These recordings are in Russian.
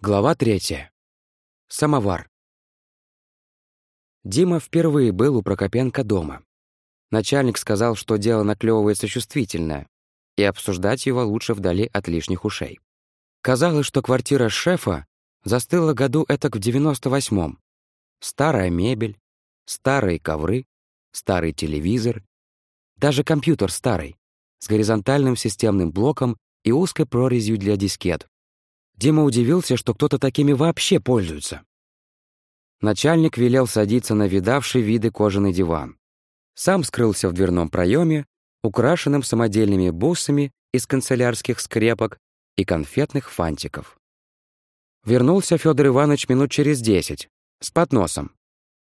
Глава третья. Самовар. Дима впервые был у Прокопенко дома. Начальник сказал, что дело наклевывается чувствительное, и обсуждать его лучше вдали от лишних ушей. Казалось, что квартира шефа застыла году этак в 98-м. Старая мебель, старые ковры, старый телевизор, даже компьютер старый, с горизонтальным системным блоком и узкой прорезью для дискет. Дима удивился, что кто-то такими вообще пользуется. Начальник велел садиться на видавший виды кожаный диван. Сам скрылся в дверном проеме, украшенном самодельными бусами из канцелярских скрепок и конфетных фантиков. Вернулся Федор Иванович минут через десять, с подносом.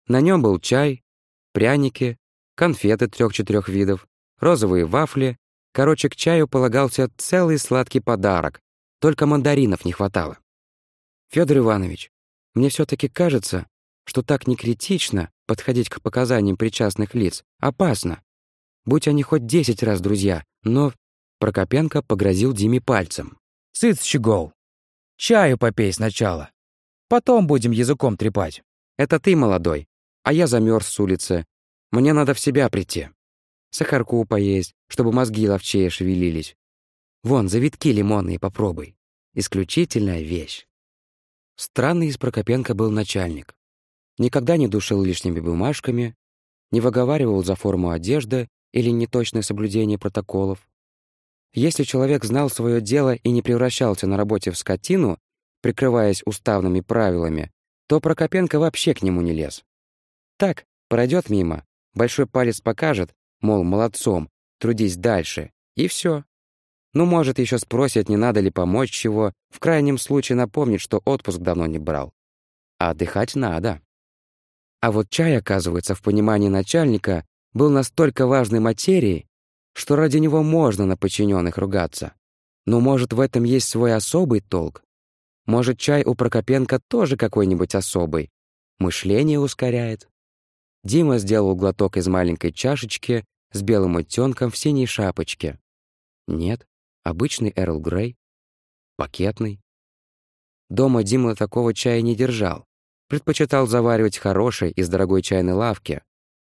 На нем был чай, пряники, конфеты трех-четырех видов, розовые вафли. Короче, к чаю полагался целый сладкий подарок, только мандаринов не хватало. Федор Иванович, мне все таки кажется, что так не критично подходить к показаниям причастных лиц. Опасно. Будь они хоть десять раз друзья, но...» Прокопенко погрозил Диме пальцем. «Цыц, щегол! Чаю попей сначала. Потом будем языком трепать». «Это ты молодой, а я замерз с улицы. Мне надо в себя прийти. Сахарку поесть, чтобы мозги ловчее шевелились. Вон, завитки лимонные попробуй. Исключительная вещь. Странный из Прокопенко был начальник. Никогда не душил лишними бумажками, не выговаривал за форму одежды или неточное соблюдение протоколов. Если человек знал свое дело и не превращался на работе в скотину, прикрываясь уставными правилами, то Прокопенко вообще к нему не лез. Так, пройдет мимо, большой палец покажет, мол, молодцом, трудись дальше, и все. Ну, может, еще спросят, не надо ли помочь чего, в крайнем случае напомнит, что отпуск давно не брал. А отдыхать надо. А вот чай, оказывается, в понимании начальника был настолько важной материей, что ради него можно на подчиненных ругаться. Но, может, в этом есть свой особый толк? Может, чай у Прокопенко тоже какой-нибудь особый? Мышление ускоряет? Дима сделал глоток из маленькой чашечки с белым утёнком в синей шапочке. Нет, Обычный Эрл Грей? Пакетный? Дома Дима такого чая не держал. Предпочитал заваривать хороший из дорогой чайной лавки.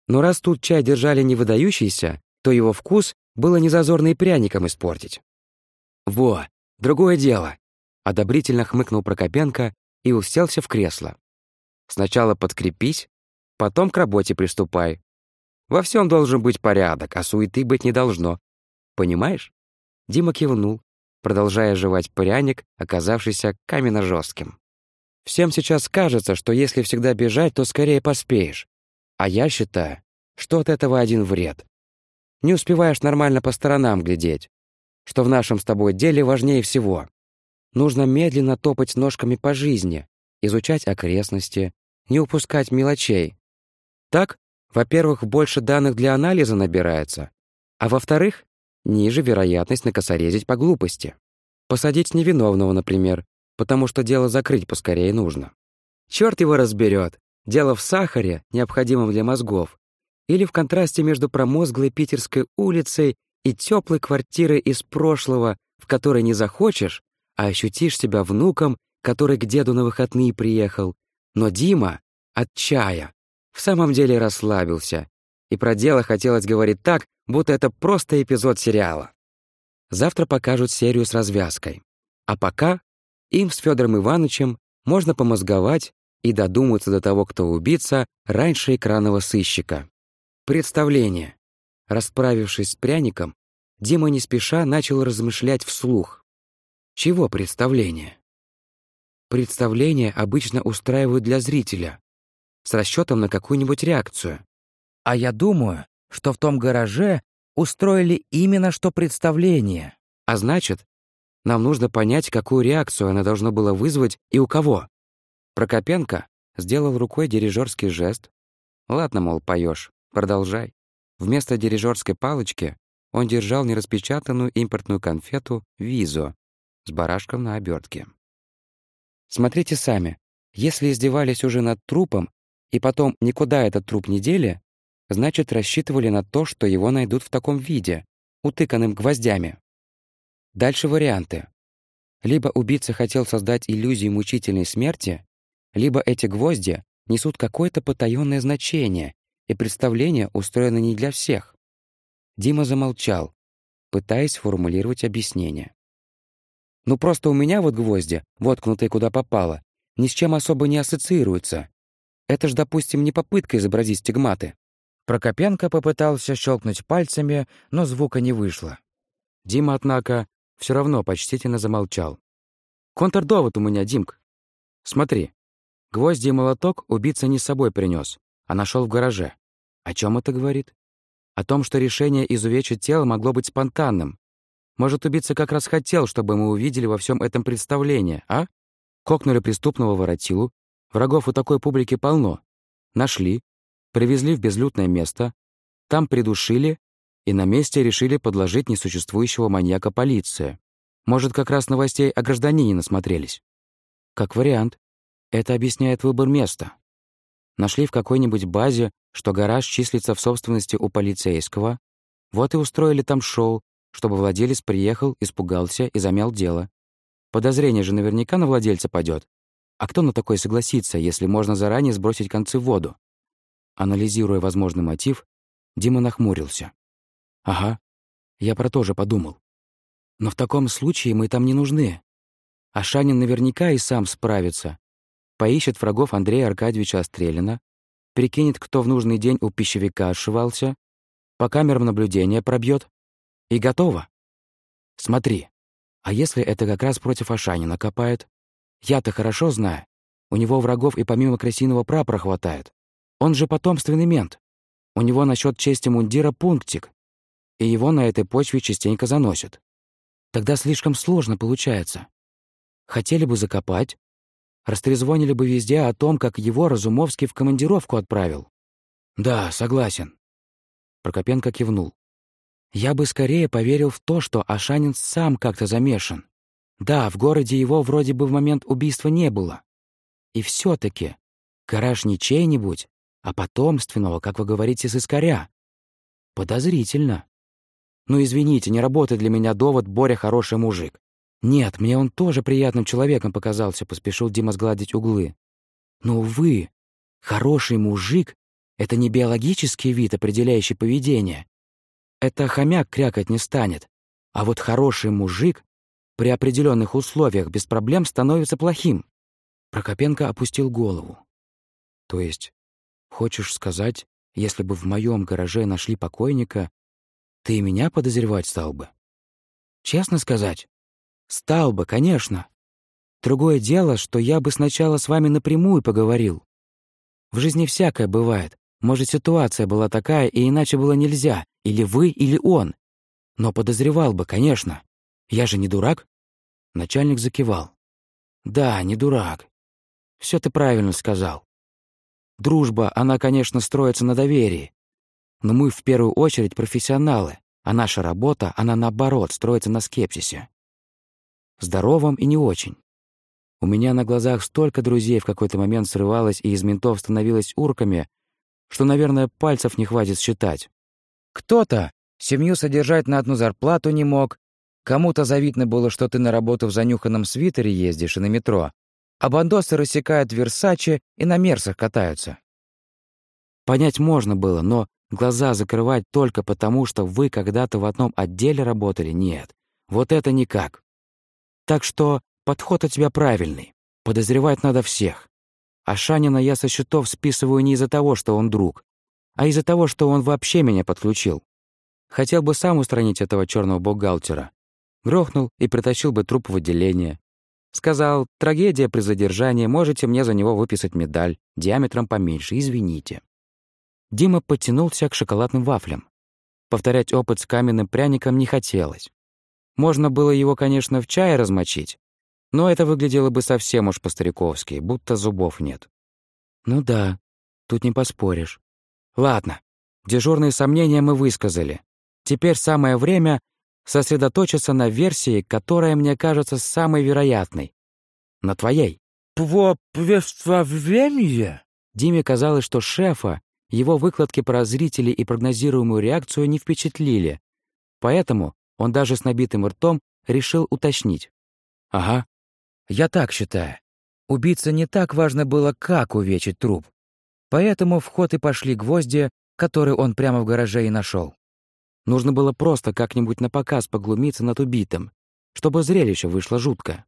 Но раз тут чай держали не выдающийся, то его вкус было незазорно и пряником испортить. «Во, другое дело!» — одобрительно хмыкнул Прокопенко и уселся в кресло. «Сначала подкрепись, потом к работе приступай. Во всем должен быть порядок, а суеты быть не должно. Понимаешь?» Дима кивнул, продолжая жевать пряник, оказавшийся каменно-жестким. «Всем сейчас кажется, что если всегда бежать, то скорее поспеешь. А я считаю, что от этого один вред. Не успеваешь нормально по сторонам глядеть, что в нашем с тобой деле важнее всего. Нужно медленно топать ножками по жизни, изучать окрестности, не упускать мелочей. Так, во-первых, больше данных для анализа набирается, а во-вторых, ниже вероятность накосорезить по глупости. Посадить невиновного, например, потому что дело закрыть поскорее нужно. Черт его разберет. Дело в сахаре, необходимом для мозгов, или в контрасте между промозглой питерской улицей и теплой квартирой из прошлого, в которой не захочешь, а ощутишь себя внуком, который к деду на выходные приехал. Но Дима от чая в самом деле расслабился, и про дело хотелось говорить так, будто это просто эпизод сериала. Завтра покажут серию с развязкой. А пока им с Федором Ивановичем можно помозговать и додуматься до того, кто убийца, раньше экранного сыщика. Представление. Расправившись с пряником, Дима не спеша начал размышлять вслух. Чего представление? Представление обычно устраивают для зрителя, с расчетом на какую-нибудь реакцию. А я думаю, что в том гараже устроили именно что представление. А значит, нам нужно понять, какую реакцию она должна была вызвать и у кого. Прокопенко сделал рукой дирижерский жест. «Ладно, мол, поешь, продолжай». Вместо дирижерской палочки он держал нераспечатанную импортную конфету «Визо» с барашком на обертке. Смотрите сами. Если издевались уже над трупом, и потом никуда этот труп не дели, значит, рассчитывали на то, что его найдут в таком виде, утыканным гвоздями. Дальше варианты. Либо убийца хотел создать иллюзию мучительной смерти, либо эти гвозди несут какое-то потаённое значение, и представление устроено не для всех. Дима замолчал, пытаясь формулировать объяснение. «Ну просто у меня вот гвозди, воткнутые куда попало, ни с чем особо не ассоциируются. Это ж, допустим, не попытка изобразить стигматы». Прокопенко попытался щелкнуть пальцами, но звука не вышло. Дима, однако, все равно почтительно замолчал. «Контрдовод у меня, Димк. Смотри, гвозди и молоток убийца не с собой принес, а нашел в гараже. О чем это говорит? О том, что решение изувечить тело могло быть спонтанным. Может, убийца как раз хотел, чтобы мы увидели во всем этом представление, а? Кокнули преступного воротилу. Врагов у такой публики полно. Нашли, привезли в безлюдное место, там придушили и на месте решили подложить несуществующего маньяка полиции. Может, как раз новостей о гражданине насмотрелись. Как вариант. Это объясняет выбор места. Нашли в какой-нибудь базе, что гараж числится в собственности у полицейского. Вот и устроили там шоу, чтобы владелец приехал, испугался и замял дело. Подозрение же наверняка на владельца падет. А кто на такое согласится, если можно заранее сбросить концы в воду? Анализируя возможный мотив, Дима нахмурился. «Ага, я про то же подумал. Но в таком случае мы там не нужны. А Шанин наверняка и сам справится. Поищет врагов Андрея Аркадьевича Острелина, прикинет, кто в нужный день у пищевика ошивался, по камерам наблюдения пробьет. И готово. Смотри, а если это как раз против Ашанина копает? Я-то хорошо знаю. У него врагов и помимо крысиного прапора хватает. Он же потомственный мент. У него насчет чести мундира пунктик. И его на этой почве частенько заносят. Тогда слишком сложно получается. Хотели бы закопать, растрезвонили бы везде о том, как его Разумовский в командировку отправил. Да, согласен. Прокопенко кивнул. Я бы скорее поверил в то, что Ашанин сам как-то замешан. Да, в городе его вроде бы в момент убийства не было. И все таки гараж не чей-нибудь, а потомственного, как вы говорите, с искоря. Подозрительно. Ну, извините, не работает для меня довод «Боря хороший мужик». Нет, мне он тоже приятным человеком показался, поспешил Дима сгладить углы. Но, увы, хороший мужик — это не биологический вид, определяющий поведение, это хомяк крякать не станет. А вот хороший мужик при определенных условиях без проблем становится плохим. Прокопенко опустил голову. То есть, хочешь сказать, если бы в моем гараже нашли покойника, ты меня подозревать стал бы? Честно сказать? Стал бы, конечно. Другое дело, что я бы сначала с вами напрямую поговорил. В жизни всякое бывает. Может, ситуация была такая, и иначе было нельзя. Или вы, или он. Но подозревал бы, конечно. Я же не дурак. Начальник закивал. Да, не дурак. Все ты правильно сказал. Дружба, она, конечно, строится на доверии. Но мы в первую очередь профессионалы, а наша работа, она наоборот, строится на скепсисе. Здоровом и не очень. У меня на глазах столько друзей в какой-то момент срывалось и из ментов становилось урками, что, наверное, пальцев не хватит считать. Кто-то семью содержать на одну зарплату не мог, кому-то завидно было, что ты на работу в занюханном свитере ездишь и на метро, а бандосы рассекают Версаче и на мерсах катаются. Понять можно было, но глаза закрывать только потому, что вы когда-то в одном отделе работали, нет. Вот это никак. Так что подход у тебя правильный. Подозревать надо всех. А Шанина я со счетов списываю не из-за того, что он друг, а из-за того, что он вообще меня подключил. Хотел бы сам устранить этого черного бухгалтера. Грохнул и притащил бы труп в отделение. Сказал, трагедия при задержании, можете мне за него выписать медаль, диаметром поменьше, извините. Дима подтянулся к шоколадным вафлям. Повторять опыт с каменным пряником не хотелось. Можно было его, конечно, в чае размочить, но это выглядело бы совсем уж по-стариковски, будто зубов нет. Ну да, тут не поспоришь. Ладно, дежурные сомнения мы высказали. Теперь самое время сосредоточиться на версии, которая мне кажется самой вероятной. На твоей. «Пво-время?» Диме казалось, что шефа его выкладки про зрителей и прогнозируемую реакцию не впечатлили. Поэтому он даже с набитым ртом решил уточнить. Ага. Я так считаю. Убийце не так важно было, как увечить труп. Поэтому в ход и пошли гвозди, которые он прямо в гараже и нашел. Нужно было просто как-нибудь на показ поглумиться над убитым, чтобы зрелище вышло жутко.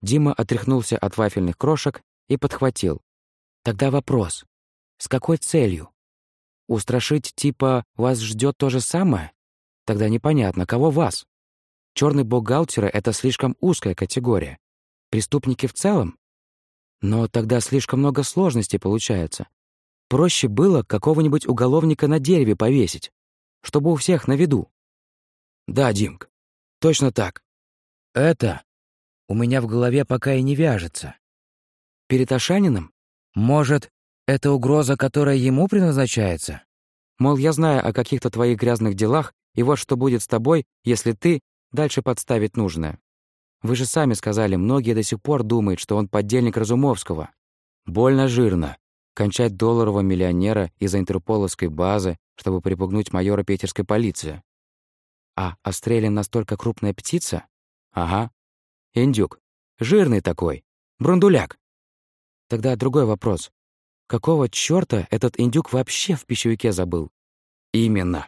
Дима отряхнулся от вафельных крошек и подхватил. Тогда вопрос. С какой целью? Устрашить типа «вас ждет то же самое»? Тогда непонятно, кого вас? Черный бухгалтеры — это слишком узкая категория. Преступники в целом? Но тогда слишком много сложностей получается. Проще было какого-нибудь уголовника на дереве повесить, чтобы у всех на виду. Да, Димк, точно так. Это у меня в голове пока и не вяжется. Перед Ашанином? Может, это угроза, которая ему предназначается? Мол, я знаю о каких-то твоих грязных делах, и вот что будет с тобой, если ты дальше подставить нужное. Вы же сами сказали, многие до сих пор думают, что он поддельник Разумовского. Больно жирно. Кончать долларового миллионера из-за интерполовской базы, чтобы припугнуть майора питерской полиции. А Острелин настолько крупная птица? Ага. Индюк. Жирный такой. Брундуляк. Тогда другой вопрос. Какого чёрта этот индюк вообще в пищевике забыл? Именно.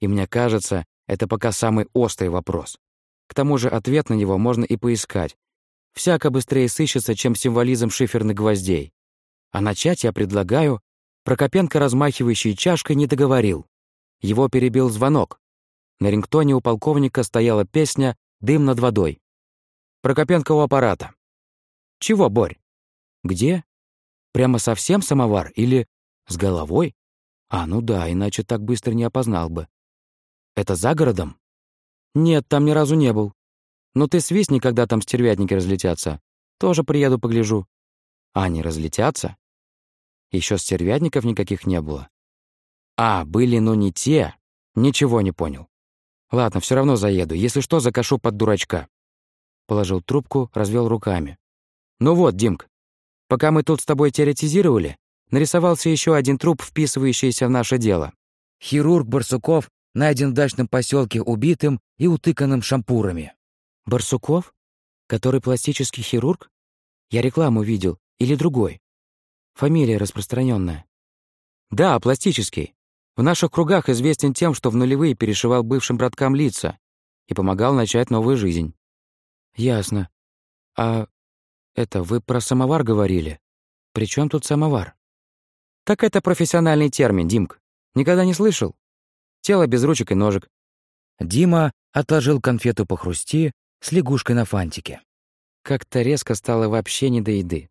И мне кажется, это пока самый острый вопрос. К тому же ответ на него можно и поискать. Всяко быстрее сыщется, чем символизм шиферных гвоздей. А начать я предлагаю... Прокопенко, размахивающий чашкой, не договорил. Его перебил звонок. На рингтоне у полковника стояла песня «Дым над водой». Прокопенко у аппарата. «Чего, Борь?» «Где? Прямо совсем самовар или с головой?» «А, ну да, иначе так быстро не опознал бы». «Это за городом?» «Нет, там ни разу не был. Но ты свистни, когда там стервятники разлетятся. Тоже приеду погляжу». «А, они разлетятся?» Еще стервятников никаких не было. «А, были, но не те. Ничего не понял. Ладно, все равно заеду. Если что, закашу под дурачка». Положил трубку, развел руками. «Ну вот, Димк, пока мы тут с тобой теоретизировали, нарисовался еще один труп, вписывающийся в наше дело. Хирург Барсуков найден в дачном поселке убитым и утыканным шампурами». «Барсуков? Который пластический хирург? Я рекламу видел. Или другой? Фамилия распространенная. Да, пластический. В наших кругах известен тем, что в нулевые перешивал бывшим браткам лица и помогал начать новую жизнь. Ясно. А это вы про самовар говорили? При чем тут самовар? Так это профессиональный термин, Димк. Никогда не слышал? Тело без ручек и ножек. Дима отложил конфету по хрусти с лягушкой на фантике. Как-то резко стало вообще не до еды.